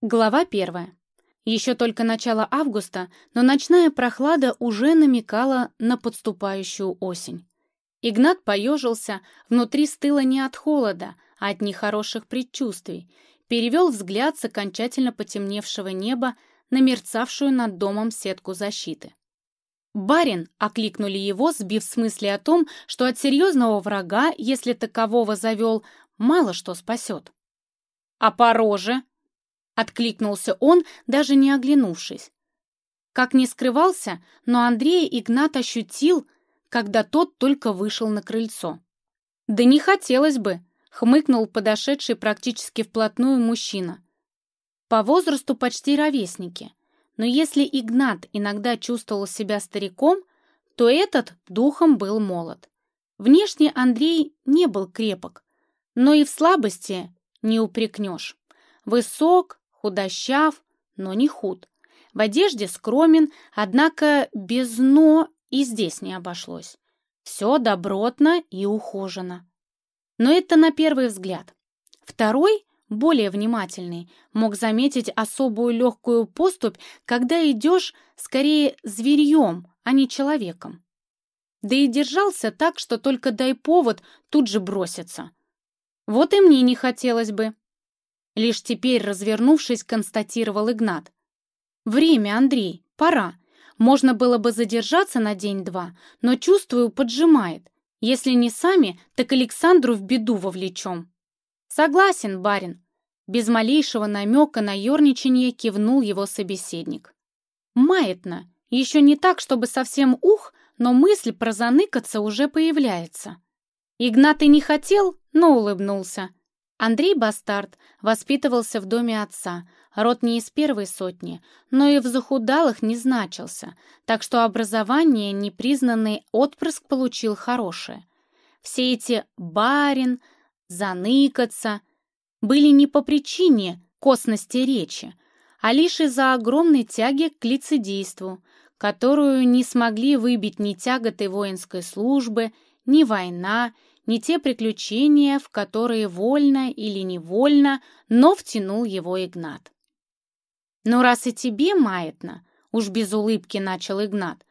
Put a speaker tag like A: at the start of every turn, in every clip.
A: Глава первая. Еще только начало августа, но ночная прохлада уже намекала на подступающую осень. Игнат поежился, внутри стыло не от холода, а от нехороших предчувствий, перевел взгляд с окончательно потемневшего неба на мерцавшую над домом сетку защиты. «Барин!» — окликнули его, сбив с мысли о том, что от серьезного врага, если такового завел, мало что спасет. «А по роже?» Откликнулся он, даже не оглянувшись. Как не скрывался, но Андрея Игнат ощутил, когда тот только вышел на крыльцо. «Да не хотелось бы», — хмыкнул подошедший практически вплотную мужчина. По возрасту почти ровесники, но если Игнат иногда чувствовал себя стариком, то этот духом был молод. Внешне Андрей не был крепок, но и в слабости не упрекнешь. Высок, худощав, но не худ. В одежде скромен, однако без «но» и здесь не обошлось. Все добротно и ухожено. Но это на первый взгляд. Второй, более внимательный, мог заметить особую легкую поступь, когда идешь скорее зверьем, а не человеком. Да и держался так, что только дай повод, тут же бросится. Вот и мне не хотелось бы. Лишь теперь, развернувшись, констатировал Игнат. «Время, Андрей, пора. Можно было бы задержаться на день-два, но, чувствую, поджимает. Если не сами, так Александру в беду вовлечем». «Согласен, барин», — без малейшего намека на ерничанье кивнул его собеседник. «Маятно. Еще не так, чтобы совсем ух, но мысль про заныкаться уже появляется». Игнат и не хотел, но улыбнулся. Андрей Бастард воспитывался в доме отца, род не из первой сотни, но и в захудалых не значился, так что образование непризнанный отпрыск получил хорошее. Все эти «барин», «заныкаться» были не по причине косности речи, а лишь из-за огромной тяги к лицедейству, которую не смогли выбить ни тяготы воинской службы, ни война, не те приключения, в которые вольно или невольно, но втянул его Игнат. «Ну, раз и тебе маятно», — уж без улыбки начал Игнат,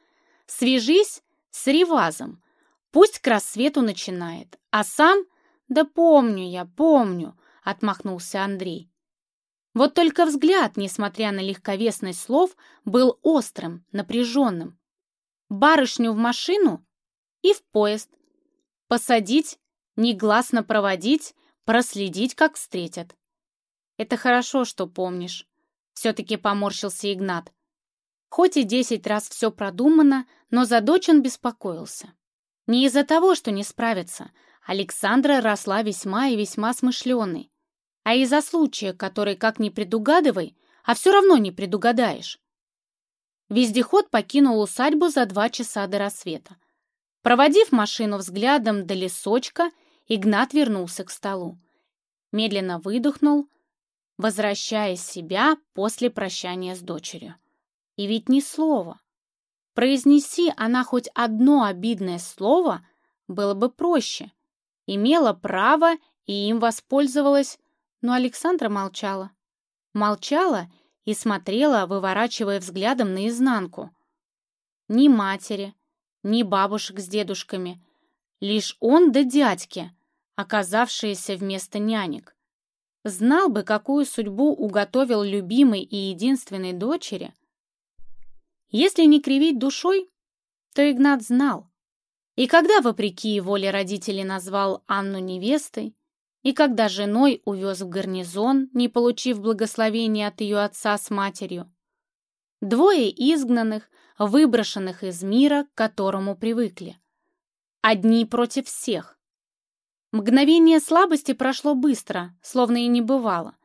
A: «свяжись с Ревазом, пусть к рассвету начинает, а сам...» «Да помню я, помню», — отмахнулся Андрей. Вот только взгляд, несмотря на легковесность слов, был острым, напряженным. Барышню в машину и в поезд, Посадить, негласно проводить, проследить, как встретят. Это хорошо, что помнишь. Все-таки поморщился Игнат. Хоть и десять раз все продумано, но за дочь он беспокоился. Не из-за того, что не справится. Александра росла весьма и весьма смышленой. А из-за случая, который как ни предугадывай, а все равно не предугадаешь. Вездеход покинул усадьбу за два часа до рассвета. Проводив машину взглядом до лесочка, Игнат вернулся к столу. Медленно выдохнул, возвращая себя после прощания с дочерью. И ведь ни слова. Произнеси она хоть одно обидное слово, было бы проще. Имела право и им воспользовалась, но Александра молчала. Молчала и смотрела, выворачивая взглядом наизнанку. Ни матери, ни бабушек с дедушками, лишь он да дядьки, оказавшиеся вместо нянек. Знал бы, какую судьбу уготовил любимой и единственной дочери. Если не кривить душой, то Игнат знал. И когда, вопреки воле родителей, назвал Анну невестой, и когда женой увез в гарнизон, не получив благословения от ее отца с матерью, двое изгнанных, выброшенных из мира, к которому привыкли. Одни против всех. Мгновение слабости прошло быстро, словно и не бывало.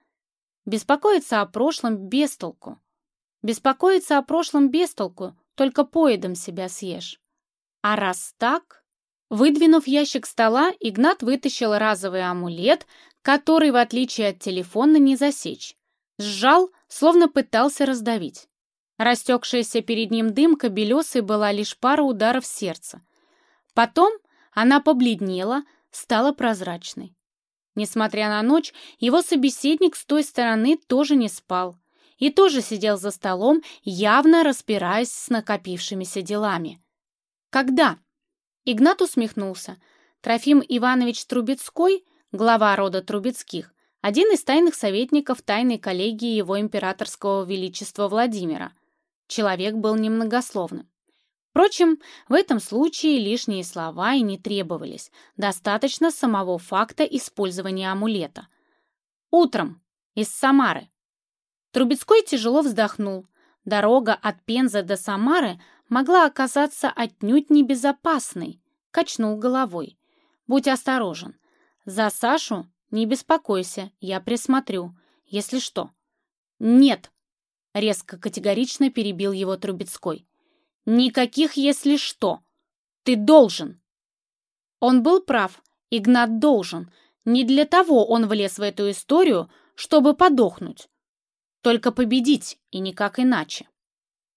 A: Беспокоиться о прошлом без толку. Беспокоиться о прошлом без толку, только поедом себя съешь. А раз так... Выдвинув ящик стола, Игнат вытащил разовый амулет, который, в отличие от телефона, не засечь. Сжал, словно пытался раздавить. Растекшаяся перед ним дымка белесой была лишь пара ударов сердца. Потом она побледнела, стала прозрачной. Несмотря на ночь, его собеседник с той стороны тоже не спал и тоже сидел за столом, явно распираясь с накопившимися делами. «Когда?» Игнат усмехнулся. Трофим Иванович Трубецкой, глава рода Трубецких, один из тайных советников тайной коллегии его императорского величества Владимира. Человек был немногословным. Впрочем, в этом случае лишние слова и не требовались, достаточно самого факта использования амулета. Утром, из Самары. Трубецкой тяжело вздохнул. Дорога от Пензы до Самары могла оказаться отнюдь небезопасной. Качнул головой. Будь осторожен. За Сашу не беспокойся, я присмотрю, если что. Нет, резко категорично перебил его Трубецкой. Никаких «если что». Ты должен. Он был прав. Игнат должен. Не для того он влез в эту историю, чтобы подохнуть. Только победить, и никак иначе.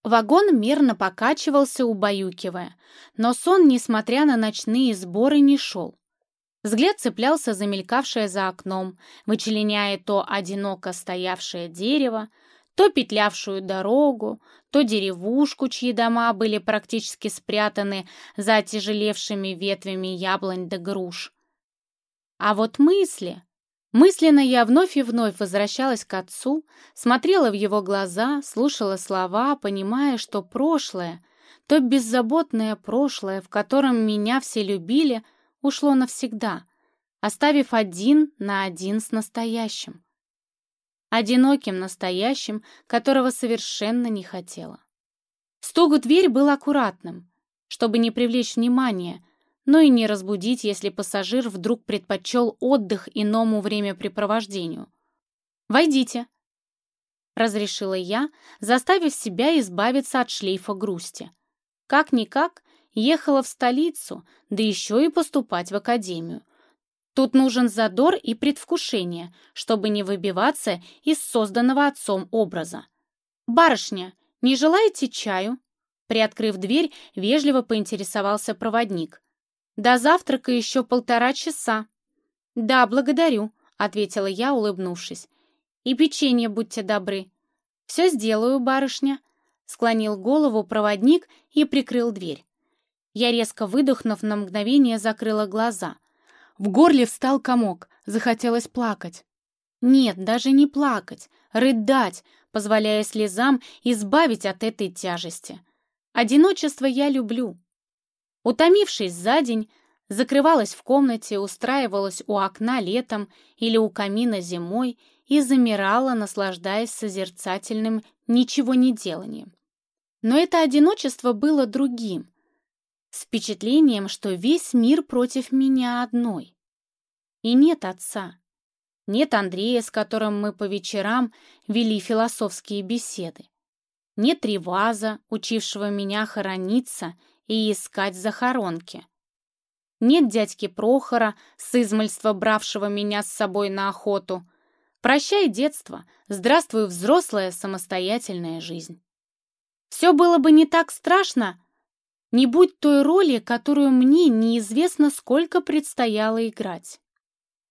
A: Вагон мирно покачивался, убаюкивая, но сон, несмотря на ночные сборы, не шел. Взгляд цеплялся за мелькавшее за окном, вычленяя то одиноко стоявшее дерево, то петлявшую дорогу, то деревушку, чьи дома были практически спрятаны за отяжелевшими ветвями яблонь да груш. А вот мысли... Мысленно я вновь и вновь возвращалась к отцу, смотрела в его глаза, слушала слова, понимая, что прошлое, то беззаботное прошлое, в котором меня все любили — ушло навсегда, оставив один на один с настоящим. Одиноким настоящим, которого совершенно не хотела. Стук в дверь был аккуратным, чтобы не привлечь внимания, но и не разбудить, если пассажир вдруг предпочел отдых иному времяпрепровождению. «Войдите», — разрешила я, заставив себя избавиться от шлейфа грусти. Как-никак, Ехала в столицу, да еще и поступать в академию. Тут нужен задор и предвкушение, чтобы не выбиваться из созданного отцом образа. «Барышня, не желаете чаю?» Приоткрыв дверь, вежливо поинтересовался проводник. «До завтрака еще полтора часа». «Да, благодарю», — ответила я, улыбнувшись. «И печенье, будьте добры». «Все сделаю, барышня», — склонил голову проводник и прикрыл дверь. Я, резко выдохнув, на мгновение закрыла глаза. В горле встал комок, захотелось плакать. Нет, даже не плакать, рыдать, позволяя слезам избавить от этой тяжести. Одиночество я люблю. Утомившись за день, закрывалась в комнате, устраивалась у окна летом или у камина зимой и замирала, наслаждаясь созерцательным ничего не деланием. Но это одиночество было другим, с впечатлением, что весь мир против меня одной. И нет отца. Нет Андрея, с которым мы по вечерам вели философские беседы. Нет Реваза, учившего меня хорониться и искать захоронки. Нет дядьки Прохора, с измальства бравшего меня с собой на охоту. Прощай, детство, здравствуй, взрослая самостоятельная жизнь. Все было бы не так страшно, не будь той роли, которую мне неизвестно сколько предстояло играть.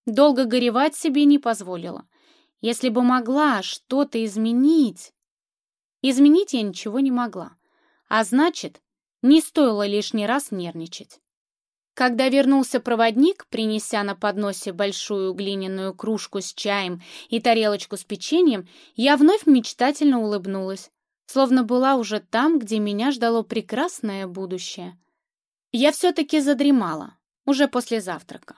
A: Долго горевать себе не позволила. Если бы могла что-то изменить... Изменить я ничего не могла. А значит, не стоило лишний раз нервничать. Когда вернулся проводник, принеся на подносе большую глиняную кружку с чаем и тарелочку с печеньем, я вновь мечтательно улыбнулась словно была уже там, где меня ждало прекрасное будущее. Я все-таки задремала, уже после завтрака.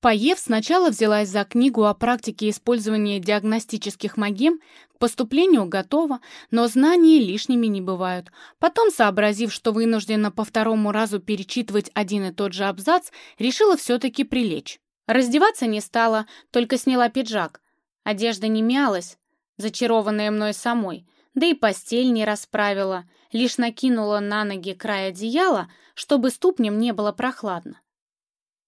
A: Поев, сначала взялась за книгу о практике использования диагностических магем, к поступлению готова, но знания лишними не бывают. Потом, сообразив, что вынуждена по второму разу перечитывать один и тот же абзац, решила все-таки прилечь. Раздеваться не стала, только сняла пиджак. Одежда не мялась, зачарованная мной самой, да и постель не расправила, лишь накинула на ноги край одеяла, чтобы ступням не было прохладно.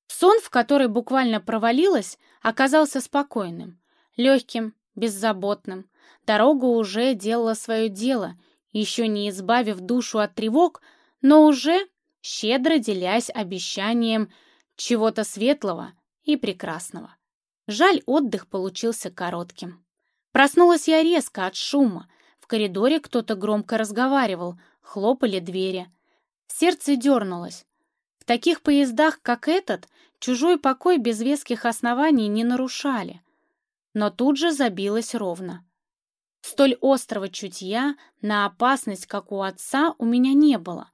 A: Сон, в который буквально провалилась, оказался спокойным, легким, беззаботным. Дорога уже делала свое дело, еще не избавив душу от тревог, но уже щедро делясь обещанием чего-то светлого и прекрасного. Жаль, отдых получился коротким. Проснулась я резко от шума. Коридоре кто-то громко разговаривал, хлопали двери. Сердце дернулось. В таких поездах, как этот, чужой покой без веских оснований не нарушали. Но тут же забилось ровно. Столь острого чутья на опасность, как у отца, у меня не было.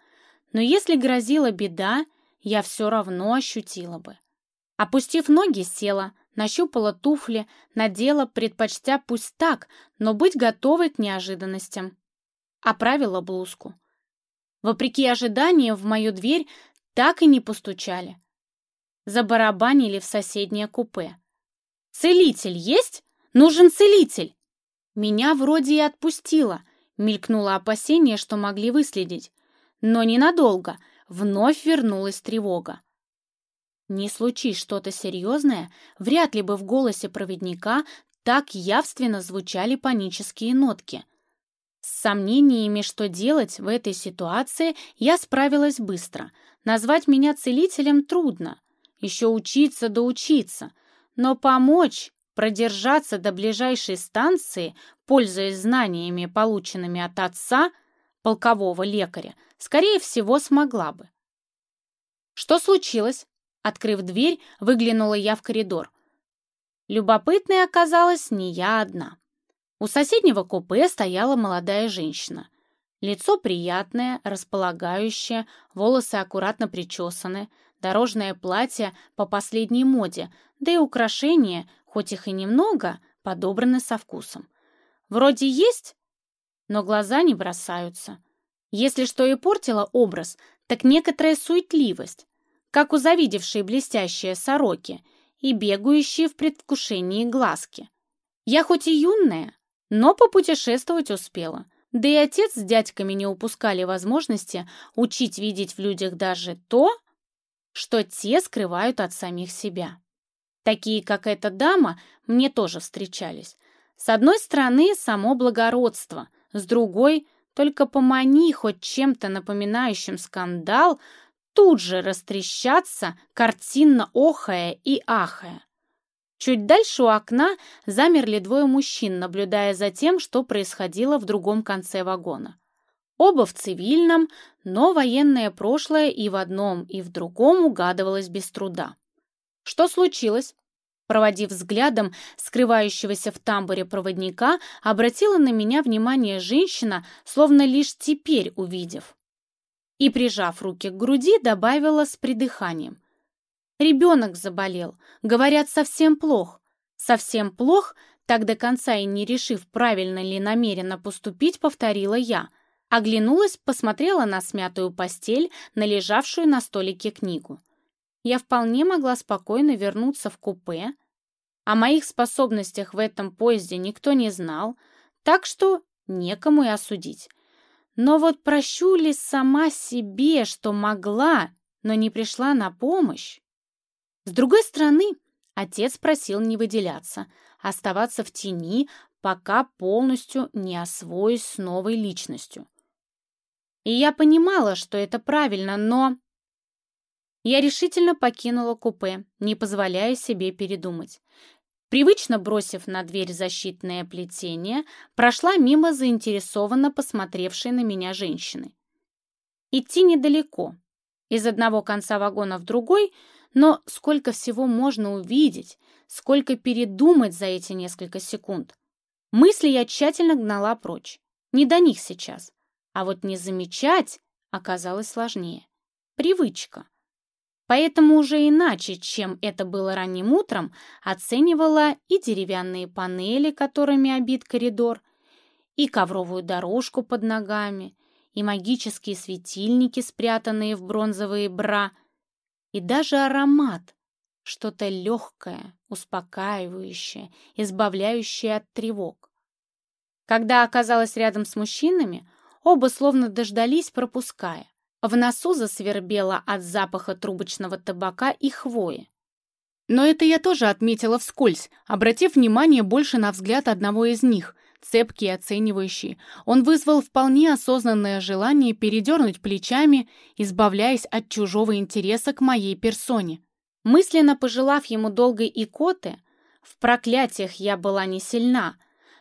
A: Но если грозила беда, я все равно ощутила бы. Опустив ноги, села, нащупала туфли, надела, предпочтя пусть так, но быть готовой к неожиданностям. Оправила блузку. Вопреки ожиданиям, в мою дверь так и не постучали. Забарабанили в соседнее купе. «Целитель есть? Нужен целитель!» Меня вроде и отпустило, мелькнуло опасение, что могли выследить. Но ненадолго, вновь вернулась тревога. Не случись что-то серьезное, вряд ли бы в голосе проводника так явственно звучали панические нотки. С сомнениями, что делать в этой ситуации, я справилась быстро. Назвать меня целителем трудно. Еще учиться да учиться. Но помочь, продержаться до ближайшей станции, пользуясь знаниями, полученными от отца, полкового лекаря, скорее всего, смогла бы. «Что случилось?» Открыв дверь, выглянула я в коридор. Любопытной оказалась не я одна. У соседнего купе стояла молодая женщина. Лицо приятное, располагающее, волосы аккуратно причесаны, дорожное платье по последней моде, да и украшения, хоть их и немного, подобраны со вкусом. Вроде есть, но глаза не бросаются. Если что и портило образ, так некоторая суетливость, как у завидевшей блестящие сороки и бегающие в предвкушении глазки. Я хоть и юная, но попутешествовать успела, да и отец с дядьками не упускали возможности учить видеть в людях даже то, что те скрывают от самих себя. Такие, как эта дама, мне тоже встречались. С одной стороны, само благородство, с другой — только помани хоть чем-то напоминающим скандал, тут же растрещаться, картинно охая и ахая. Чуть дальше у окна замерли двое мужчин, наблюдая за тем, что происходило в другом конце вагона. Оба в цивильном, но военное прошлое и в одном, и в другом угадывалось без труда. «Что случилось?» Проводив взглядом скрывающегося в тамбуре проводника, обратила на меня внимание женщина, словно лишь теперь увидев и, прижав руки к груди, добавила с придыханием. «Ребенок заболел. Говорят, совсем плох. Совсем плох?» Так до конца и не решив, правильно ли намеренно поступить, повторила я. Оглянулась, посмотрела на смятую постель, на лежавшую на столике книгу. Я вполне могла спокойно вернуться в купе. О моих способностях в этом поезде никто не знал, так что некому и осудить. Но вот прощу ли сама себе, что могла, но не пришла на помощь? С другой стороны, отец просил не выделяться, оставаться в тени, пока полностью не освоюсь с новой личностью. И я понимала, что это правильно, но... Я решительно покинула купе, не позволяя себе передумать. Привычно бросив на дверь защитное плетение, прошла мимо заинтересованно посмотревшей на меня женщины. Идти недалеко, из одного конца вагона в другой, но сколько всего можно увидеть, сколько передумать за эти несколько секунд. Мысли я тщательно гнала прочь. Не до них сейчас. А вот не замечать оказалось сложнее. Привычка. Поэтому уже иначе, чем это было ранним утром, оценивала и деревянные панели, которыми обит коридор, и ковровую дорожку под ногами, и магические светильники, спрятанные в бронзовые бра, и даже аромат, что-то легкое, успокаивающее, избавляющее от тревог. Когда оказалась рядом с мужчинами, оба словно дождались, пропуская. В носу засвербело от запаха трубочного табака и хвои. Но это я тоже отметила вскользь, обратив внимание больше на взгляд одного из них, цепкий и оценивающий. Он вызвал вполне осознанное желание передернуть плечами, избавляясь от чужого интереса к моей персоне. Мысленно пожелав ему долгой икоты, В проклятиях я была не сильна,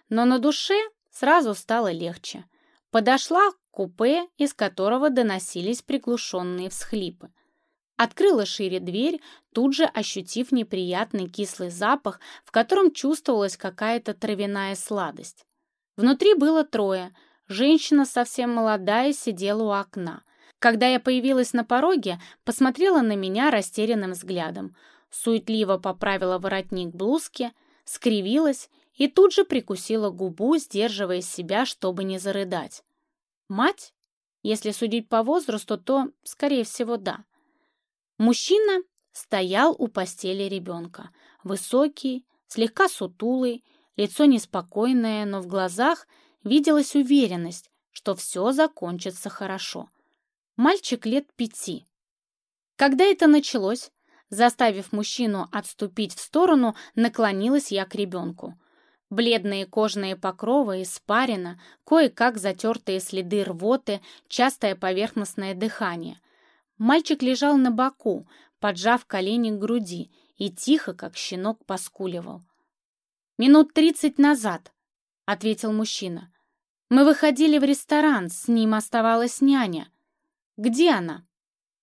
A: но на душе сразу стало легче. Подошла купе, из которого доносились приглушенные всхлипы. Открыла шире дверь, тут же ощутив неприятный кислый запах, в котором чувствовалась какая-то травяная сладость. Внутри было трое. Женщина совсем молодая сидела у окна. Когда я появилась на пороге, посмотрела на меня растерянным взглядом. Суетливо поправила воротник блузки, скривилась и тут же прикусила губу, сдерживая себя, чтобы не зарыдать. Мать? Если судить по возрасту, то, скорее всего, да. Мужчина стоял у постели ребенка. Высокий, слегка сутулый, лицо неспокойное, но в глазах виделась уверенность, что все закончится хорошо. Мальчик лет пяти. Когда это началось, заставив мужчину отступить в сторону, наклонилась я к ребенку. Бледные кожные покровы, испарина, кое-как затертые следы рвоты, частое поверхностное дыхание. Мальчик лежал на боку, поджав колени к груди, и тихо, как щенок, поскуливал. «Минут тридцать назад», — ответил мужчина. «Мы выходили в ресторан, с ним оставалась няня. Где она?»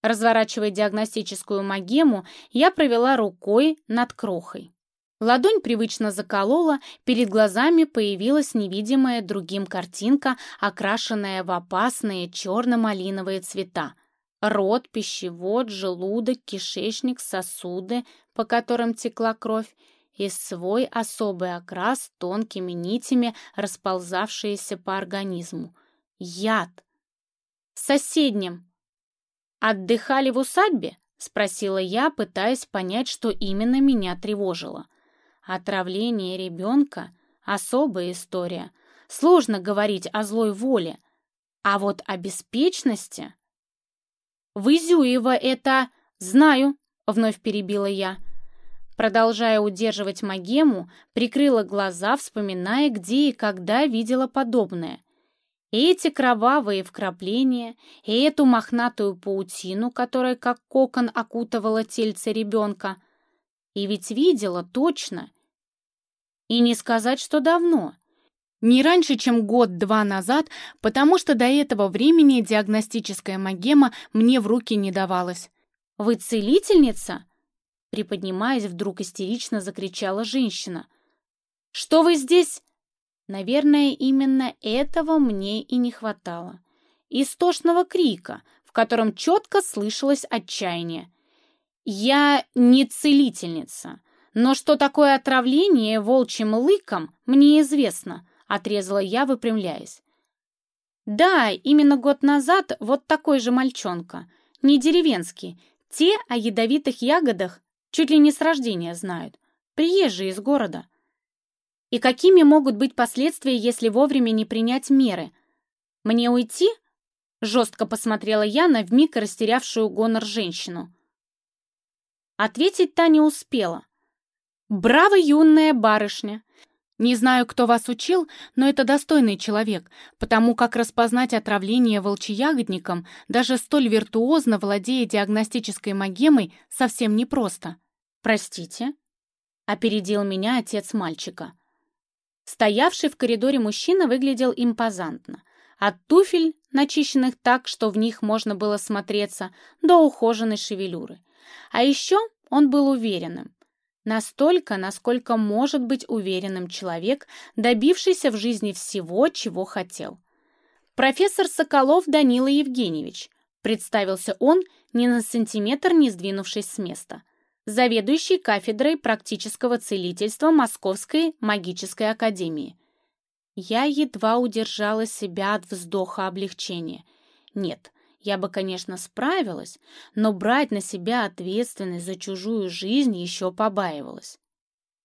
A: Разворачивая диагностическую магему, я провела рукой над крохой. Ладонь привычно заколола, перед глазами появилась невидимая другим картинка, окрашенная в опасные черно-малиновые цвета. Рот, пищевод, желудок, кишечник, сосуды, по которым текла кровь, и свой особый окрас тонкими нитями, расползавшиеся по организму. Яд! В соседнем. «Отдыхали в усадьбе?» — спросила я, пытаясь понять, что именно меня тревожило. Отравление ребенка — особая история. Сложно говорить о злой воле. А вот о беспечности... «Вы Зюева это...» «Знаю», — вновь перебила я. Продолжая удерживать магему, прикрыла глаза, вспоминая, где и когда видела подобное. И эти кровавые вкрапления, и эту мохнатую паутину, которая как кокон окутывала тельце ребенка. И ведь видела точно. И не сказать, что давно. Не раньше, чем год-два назад, потому что до этого времени диагностическая магема мне в руки не давалась. «Вы целительница?» Приподнимаясь, вдруг истерично закричала женщина. «Что вы здесь?» Наверное, именно этого мне и не хватало. Истошного крика, в котором четко слышалось отчаяние. «Я не целительница, но что такое отравление волчьим лыком, мне известно», отрезала я, выпрямляясь. Да, именно год назад вот такой же мальчонка, не деревенский, те о ядовитых ягодах чуть ли не с рождения знают, приезжие из города. И какими могут быть последствия, если вовремя не принять меры? Мне уйти? Жестко посмотрела я на вмиг растерявшую гонор женщину. Ответить та не успела. «Браво, юная барышня! Не знаю, кто вас учил, но это достойный человек, потому как распознать отравление волчьягодником, даже столь виртуозно владея диагностической магемой, совсем непросто. «Простите?» — опередил меня отец мальчика. Стоявший в коридоре мужчина выглядел импозантно. От туфель, начищенных так, что в них можно было смотреться, до ухоженной шевелюры. А еще он был уверенным. Настолько, насколько может быть уверенным человек, добившийся в жизни всего, чего хотел. «Профессор Соколов Данила Евгеньевич», представился он, ни на сантиметр не сдвинувшись с места, заведующий кафедрой практического целительства Московской магической академии. Я едва удержала себя от вздоха облегчения. Нет, я бы, конечно, справилась, но брать на себя ответственность за чужую жизнь еще побаивалась.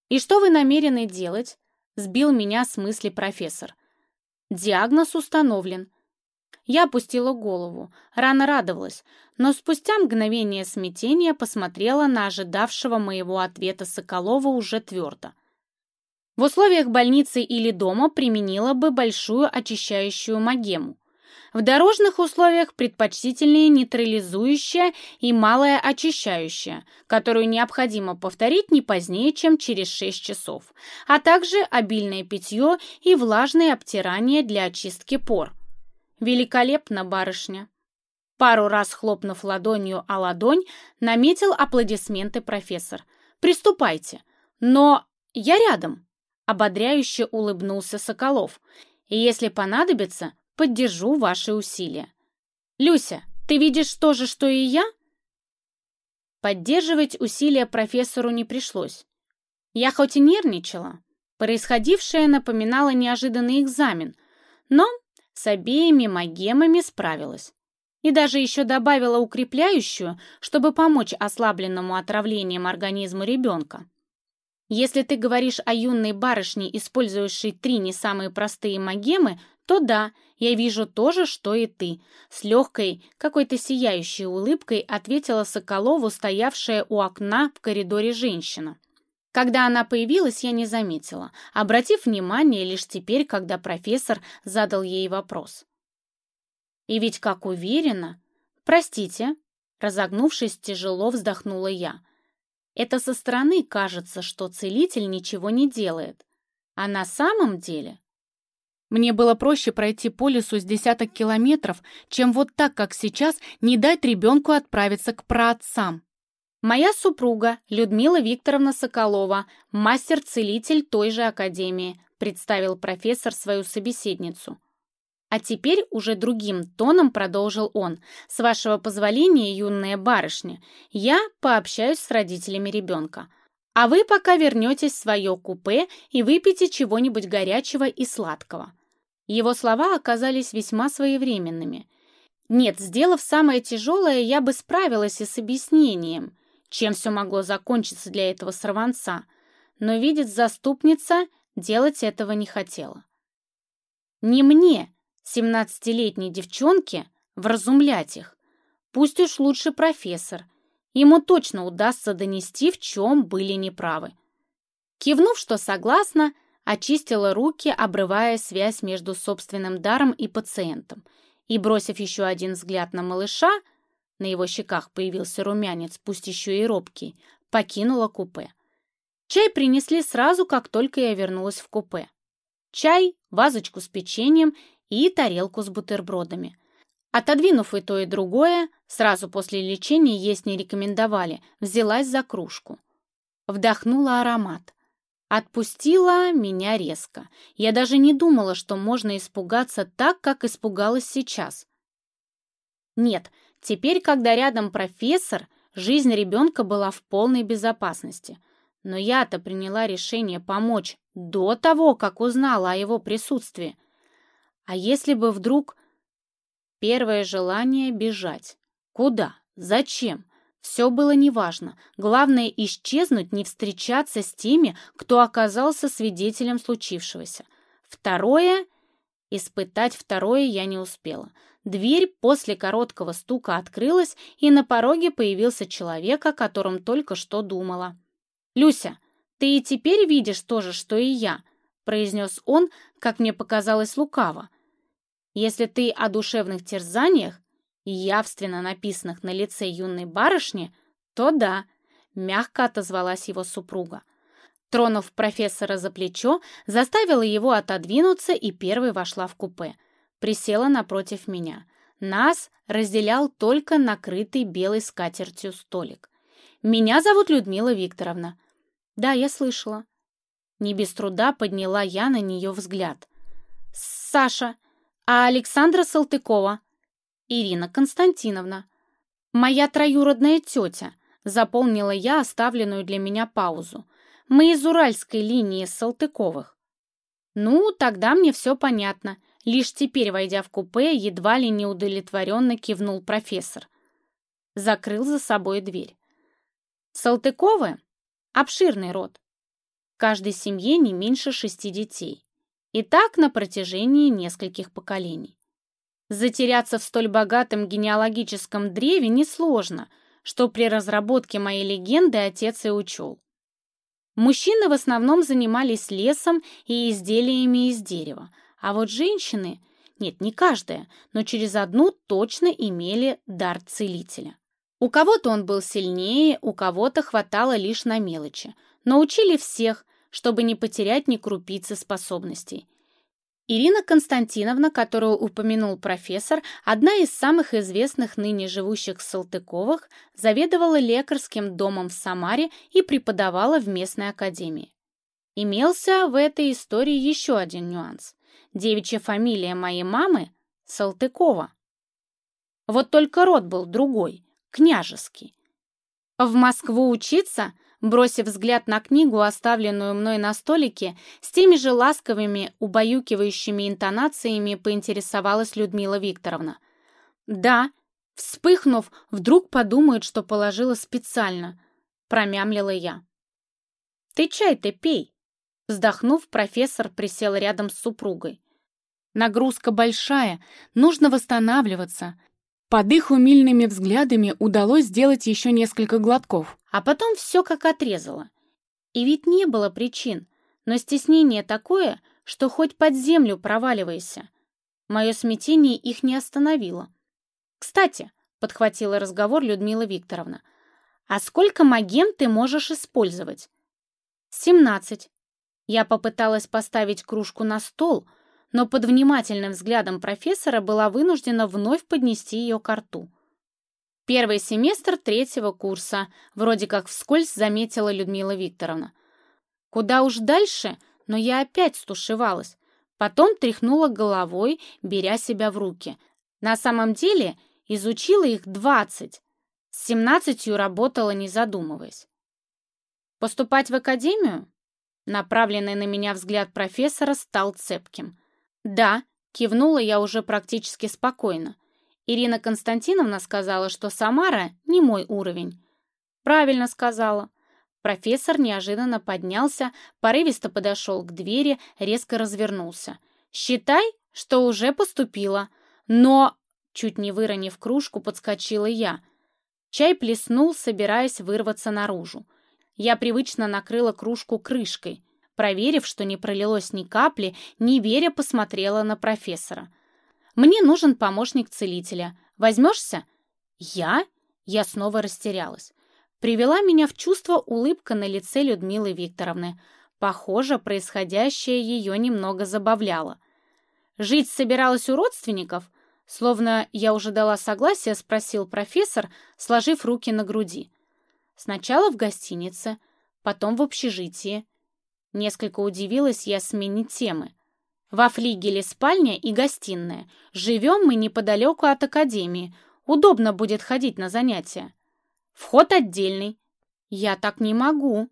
A: «И что вы намерены делать?» — сбил меня с мысли профессор. «Диагноз установлен». Я опустила голову, рано радовалась, но спустя мгновение смятения посмотрела на ожидавшего моего ответа Соколова уже твердо. В условиях больницы или дома применила бы большую очищающую магему — В дорожных условиях предпочтительнее нейтрализующая и малая очищающая, которую необходимо повторить не позднее, чем через 6 часов, а также обильное питье и влажное обтирание для очистки пор. Великолепно, барышня. Пару раз хлопнув ладонью о ладонь, наметил аплодисменты профессор. «Приступайте!» «Но я рядом!» — ободряюще улыбнулся Соколов. «И если понадобится, поддержу ваши усилия». «Люся, ты видишь то же, что и я?» Поддерживать усилия профессору не пришлось. Я хоть и нервничала, происходившее напоминало неожиданный экзамен, но с обеими магемами справилась. И даже еще добавила укрепляющую, чтобы помочь ослабленному отравлением организму ребенка. Если ты говоришь о юной барышне, использующей три не самые простые магемы, то да, я вижу то же, что и ты. С легкой, какой-то сияющей улыбкой ответила Соколову, стоявшая у окна в коридоре женщина. Когда она появилась, я не заметила, обратив внимание лишь теперь, когда профессор задал ей вопрос. И ведь как уверенно... Простите, разогнувшись, тяжело вздохнула я. Это со стороны кажется, что целитель ничего не делает. А на самом деле... Мне было проще пройти по лесу с десяток километров, чем вот так, как сейчас, не дать ребенку отправиться к праотцам. Моя супруга, Людмила Викторовна Соколова, мастер-целитель той же академии, представил профессор свою собеседницу. А теперь уже другим тоном продолжил он. «С вашего позволения, юная барышня, я пообщаюсь с родителями ребенка. А вы пока вернетесь в свое купе и выпьете чего-нибудь горячего и сладкого». Его слова оказались весьма своевременными. Нет, сделав самое тяжелое, я бы справилась и с объяснением, чем все могло закончиться для этого сорванца. Но, видит заступница, делать этого не хотела. Не мне, семнадцатилетней девчонке вразумлять их. Пусть уж лучше профессор. Ему точно удастся донести, в чем были неправы. Кивнув, что согласна, очистила руки, обрывая связь между собственным даром и пациентом, и, бросив еще один взгляд на малыша, на его щеках появился румянец, пусть еще и робкий, покинула купе. Чай принесли сразу, как только я вернулась в купе. Чай, вазочку с печеньем и тарелку с бутербродами. Отодвинув и то, и другое, сразу после лечения есть не рекомендовали, взялась за кружку. Вдохнула аромат. Отпустила меня резко. Я даже не думала, что можно испугаться так, как испугалась сейчас. Нет, теперь, когда рядом профессор, жизнь ребенка была в полной безопасности. Но я-то приняла решение помочь до того, как узнала о его присутствии. А если бы вдруг... Первое желание — бежать. Куда? Зачем? Все было неважно. Главное — исчезнуть, не встречаться с теми, кто оказался свидетелем случившегося. Второе — испытать второе я не успела. Дверь после короткого стука открылась, и на пороге появился человек, о котором только что думала. «Люся, ты и теперь видишь то же, что и я», — произнес он, как мне показалось, лукаво. Если ты о душевных терзаниях, явственно написанных на лице юной барышни, то да, мягко отозвалась его супруга. Тронув профессора за плечо, заставила его отодвинуться и первой вошла в купе. Присела напротив меня. Нас разделял только накрытый белой скатертью столик. «Меня зовут Людмила Викторовна». «Да, я слышала». Не без труда подняла я на нее взгляд. «Саша, а Александра Салтыкова? Ирина Константиновна. Моя троюродная тетя. Заполнила я оставленную для меня паузу. Мы из уральской линии Салтыковых. Ну, тогда мне все понятно. Лишь теперь, войдя в купе, едва ли неудовлетворенно кивнул профессор. Закрыл за собой дверь. Салтыковы — обширный род. В каждой семье не меньше шести детей. И так на протяжении нескольких поколений. Затеряться в столь богатом генеалогическом древе несложно, что при разработке моей легенды отец и учел. Мужчины в основном занимались лесом и изделиями из дерева, а вот женщины нет, не каждая, но через одну точно имели дар целителя. У кого-то он был сильнее, у кого-то хватало лишь на мелочи. Но учили всех, чтобы не потерять ни крупицы способностей. Ирина Константиновна, которую упомянул профессор, одна из самых известных ныне живущих Салтыковых, заведовала лекарским домом в Самаре и преподавала в местной академии. Имелся в этой истории еще один нюанс. Девичья фамилия моей мамы — Салтыкова. Вот только род был другой, княжеский. В Москву учиться — Бросив взгляд на книгу, оставленную мной на столике, с теми же ласковыми, убаюкивающими интонациями поинтересовалась Людмила Викторовна. «Да», вспыхнув, вдруг подумает, что положила специально, промямлила я. «Ты чай-то пей», Вздохнув, профессор присел рядом с супругой. Нагрузка большая, нужно восстанавливаться, под их умильными взглядами удалось сделать еще несколько глотков, а потом все как отрезало. И ведь не было причин, но стеснение такое, что хоть под землю проваливайся. Мое смятение их не остановило. «Кстати», — подхватила разговор Людмила Викторовна, «а сколько магем ты можешь использовать?» «Семнадцать». Я попыталась поставить кружку на стол, но под внимательным взглядом профессора была вынуждена вновь поднести ее к рту. Первый семестр третьего курса, вроде как вскользь заметила Людмила Викторовна. Куда уж дальше, но я опять стушевалась. Потом тряхнула головой, беря себя в руки. На самом деле изучила их двадцать. С семнадцатью работала, не задумываясь. Поступать в академию? Направленный на меня взгляд профессора стал цепким. «Да», — кивнула я уже практически спокойно. Ирина Константиновна сказала, что Самара не мой уровень. «Правильно сказала». Профессор неожиданно поднялся, порывисто подошел к двери, резко развернулся. «Считай, что уже поступила. Но...» Чуть не выронив кружку, подскочила я. Чай плеснул, собираясь вырваться наружу. Я привычно накрыла кружку крышкой. Проверив, что не пролилось ни капли, не веря, посмотрела на профессора. «Мне нужен помощник целителя. Возьмешься?» «Я?» Я снова растерялась. Привела меня в чувство улыбка на лице Людмилы Викторовны. Похоже, происходящее ее немного забавляло. «Жить собиралась у родственников?» Словно я уже дала согласие, спросил профессор, сложив руки на груди. «Сначала в гостинице, потом в общежитии». Несколько удивилась я смене темы. Во флигеле спальня и гостиная. Живем мы неподалеку от академии. Удобно будет ходить на занятия. Вход отдельный. Я так не могу.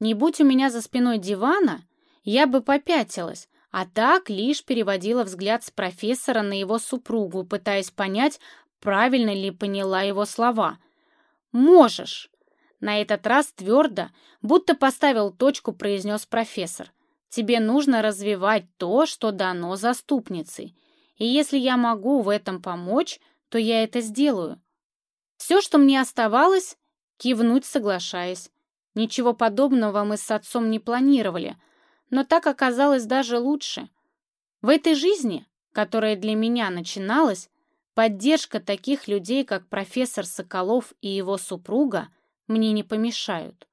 A: Не будь у меня за спиной дивана, я бы попятилась, а так лишь переводила взгляд с профессора на его супругу, пытаясь понять, правильно ли поняла его слова. «Можешь!» На этот раз твердо, будто поставил точку, произнес профессор. «Тебе нужно развивать то, что дано заступницей. И если я могу в этом помочь, то я это сделаю». Все, что мне оставалось, кивнуть соглашаясь. Ничего подобного мы с отцом не планировали, но так оказалось даже лучше. В этой жизни, которая для меня начиналась, поддержка таких людей, как профессор Соколов и его супруга – мне не помешают.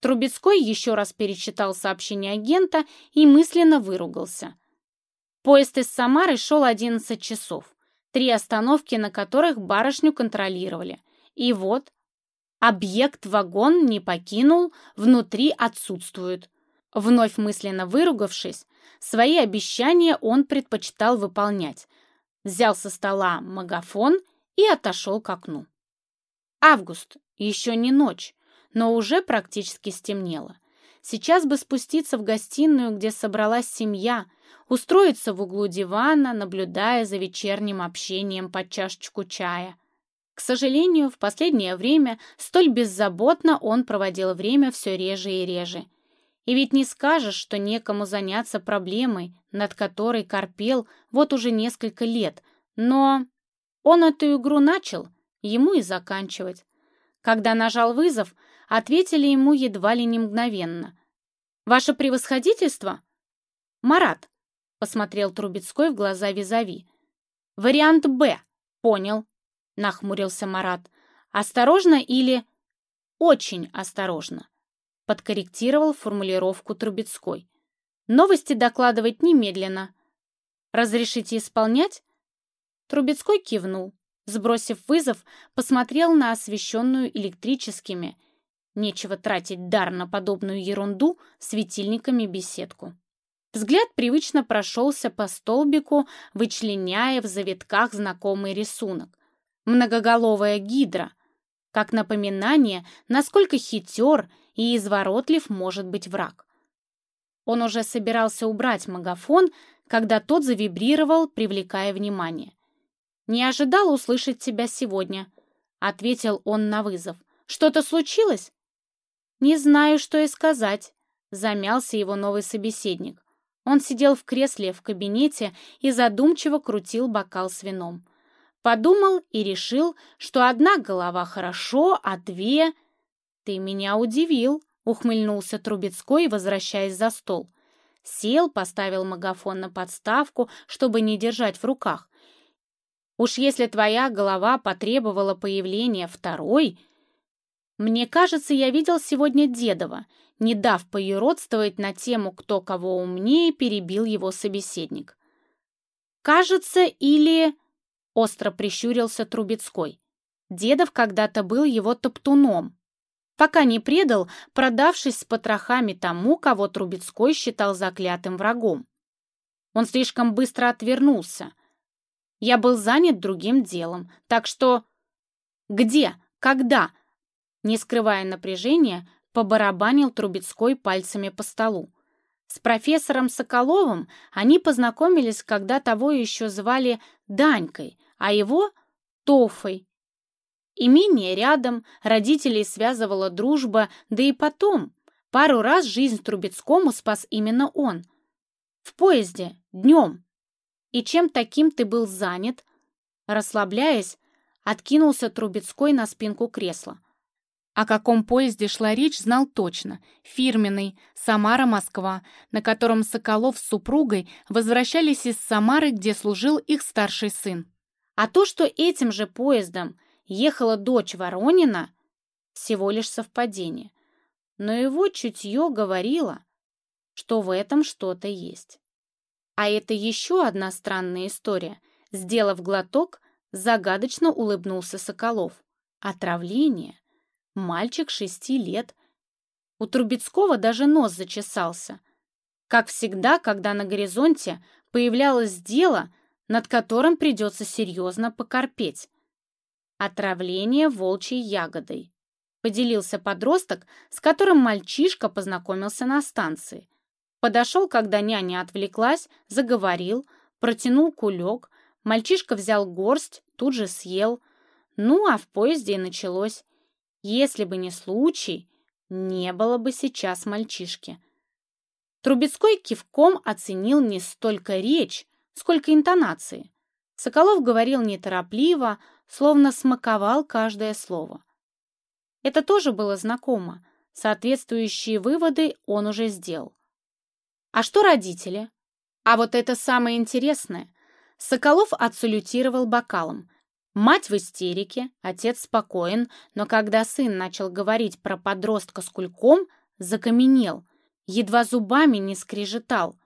A: Трубецкой еще раз перечитал сообщение агента и мысленно выругался. Поезд из Самары шел 11 часов, три остановки на которых барышню контролировали. И вот, объект вагон не покинул, внутри отсутствует. Вновь мысленно выругавшись, свои обещания он предпочитал выполнять. Взял со стола магафон и отошел к окну. Август, еще не ночь, но уже практически стемнело. Сейчас бы спуститься в гостиную, где собралась семья, устроиться в углу дивана, наблюдая за вечерним общением под чашечку чая. К сожалению, в последнее время столь беззаботно он проводил время все реже и реже. И ведь не скажешь, что некому заняться проблемой, над которой корпел вот уже несколько лет, но он эту игру начал, ему и заканчивать. Когда нажал вызов, ответили ему едва ли не мгновенно. «Ваше превосходительство?» «Марат», посмотрел Трубецкой в глаза визави. «Вариант «Б», понял», — нахмурился Марат. «Осторожно или...» «Очень осторожно», — подкорректировал формулировку Трубецкой. «Новости докладывать немедленно. Разрешите исполнять?» Трубецкой кивнул. Сбросив вызов, посмотрел на освещенную электрическими, нечего тратить дар на подобную ерунду, светильниками беседку. Взгляд привычно прошелся по столбику, вычленяя в завитках знакомый рисунок. Многоголовая гидра, как напоминание, насколько хитер и изворотлив может быть враг. Он уже собирался убрать магафон, когда тот завибрировал, привлекая внимание. «Не ожидал услышать тебя сегодня», — ответил он на вызов. «Что-то случилось?» «Не знаю, что и сказать», — замялся его новый собеседник. Он сидел в кресле в кабинете и задумчиво крутил бокал с вином. Подумал и решил, что одна голова хорошо, а две... «Ты меня удивил», — ухмыльнулся Трубецкой, возвращаясь за стол. Сел, поставил магафон на подставку, чтобы не держать в руках. «Уж если твоя голова потребовала появления второй...» «Мне кажется, я видел сегодня Дедова», не дав поюродствовать на тему «кто кого умнее», перебил его собеседник. «Кажется, или...» — остро прищурился Трубецкой. Дедов когда-то был его топтуном, пока не предал, продавшись с потрохами тому, кого Трубецкой считал заклятым врагом. Он слишком быстро отвернулся. Я был занят другим делом, так что... Где? Когда? Не скрывая напряжения, побарабанил Трубецкой пальцами по столу. С профессором Соколовым они познакомились, когда того еще звали Данькой, а его — Тофой. Имение рядом, родителей связывала дружба, да и потом. Пару раз жизнь Трубецкому спас именно он. В поезде, днем. И чем таким ты был занят? Расслабляясь, откинулся Трубецкой на спинку кресла. О каком поезде шла речь, знал точно. Фирменный, Самара-Москва, на котором Соколов с супругой возвращались из Самары, где служил их старший сын. А то, что этим же поездом ехала дочь Воронина, всего лишь совпадение. Но его чутье говорило, что в этом что-то есть. А это еще одна странная история. Сделав глоток, загадочно улыбнулся Соколов. Отравление. Мальчик шести лет. У Трубецкого даже нос зачесался. Как всегда, когда на горизонте появлялось дело, над которым придется серьезно покорпеть. Отравление волчьей ягодой. Поделился подросток, с которым мальчишка познакомился на станции. Подошел, когда няня отвлеклась, заговорил, протянул кулек. Мальчишка взял горсть, тут же съел. Ну, а в поезде и началось. Если бы не случай, не было бы сейчас мальчишки. Трубецкой кивком оценил не столько речь, сколько интонации. Соколов говорил неторопливо, словно смаковал каждое слово. Это тоже было знакомо. Соответствующие выводы он уже сделал. А что родители? А вот это самое интересное. Соколов отсалютировал бокалом. Мать в истерике, отец спокоен, но когда сын начал говорить про подростка с кульком, закаменел, едва зубами не скрежетал.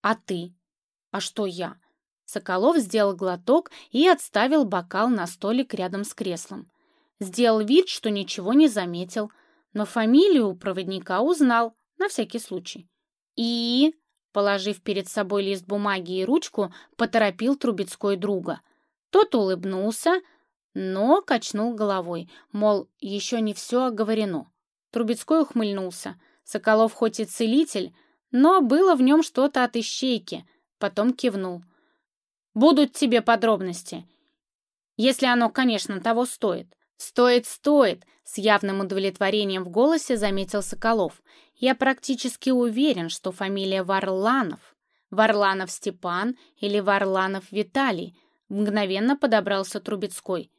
A: «А ты?» «А что я?» Соколов сделал глоток и отставил бокал на столик рядом с креслом. Сделал вид, что ничего не заметил, но фамилию проводника узнал, на всякий случай. И, положив перед собой лист бумаги и ручку, поторопил Трубецкой друга. Тот улыбнулся, но качнул головой, мол, еще не все оговорено. Трубецкой ухмыльнулся. Соколов хоть и целитель, но было в нем что-то от ищейки. Потом кивнул. «Будут тебе подробности. Если оно, конечно, того стоит». «Стоит, стоит!» — с явным удовлетворением в голосе заметил Соколов. «Я практически уверен, что фамилия Варланов. Варланов Степан или Варланов Виталий — Мгновенно подобрался Трубецкой.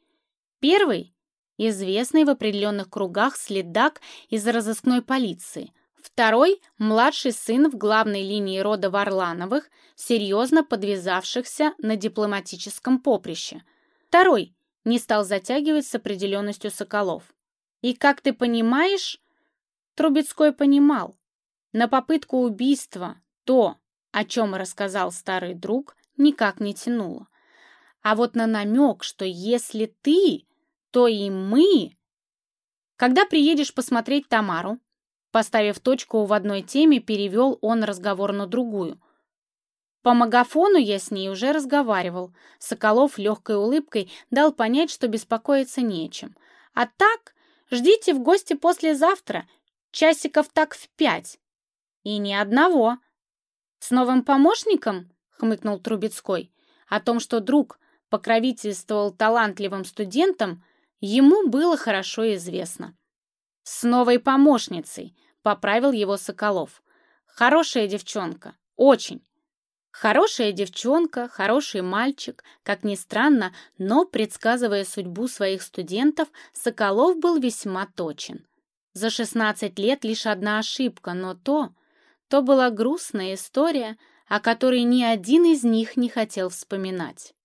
A: Первый — известный в определенных кругах следак из разыскной полиции. Второй – младший сын в главной линии рода Варлановых, серьезно подвязавшихся на дипломатическом поприще. Второй – не стал затягивать с определенностью Соколов. И, как ты понимаешь, Трубецкой понимал, на попытку убийства то, о чем рассказал старый друг, никак не тянуло. А вот на намек, что если ты, то и мы... Когда приедешь посмотреть Тамару, поставив точку в одной теме, перевел он разговор на другую. По магафону я с ней уже разговаривал. Соколов легкой улыбкой дал понять, что беспокоиться нечем. А так, ждите в гости послезавтра, часиков так в пять. И ни одного. С новым помощником? Хмыкнул Трубецкой. О том, что друг покровительствовал талантливым студентам, ему было хорошо известно. «С новой помощницей», — поправил его Соколов. «Хорошая девчонка, очень. Хорошая девчонка, хороший мальчик, как ни странно, но, предсказывая судьбу своих студентов, Соколов был весьма точен. За 16 лет лишь одна ошибка, но то, то была грустная история, о которой ни один из них не хотел вспоминать.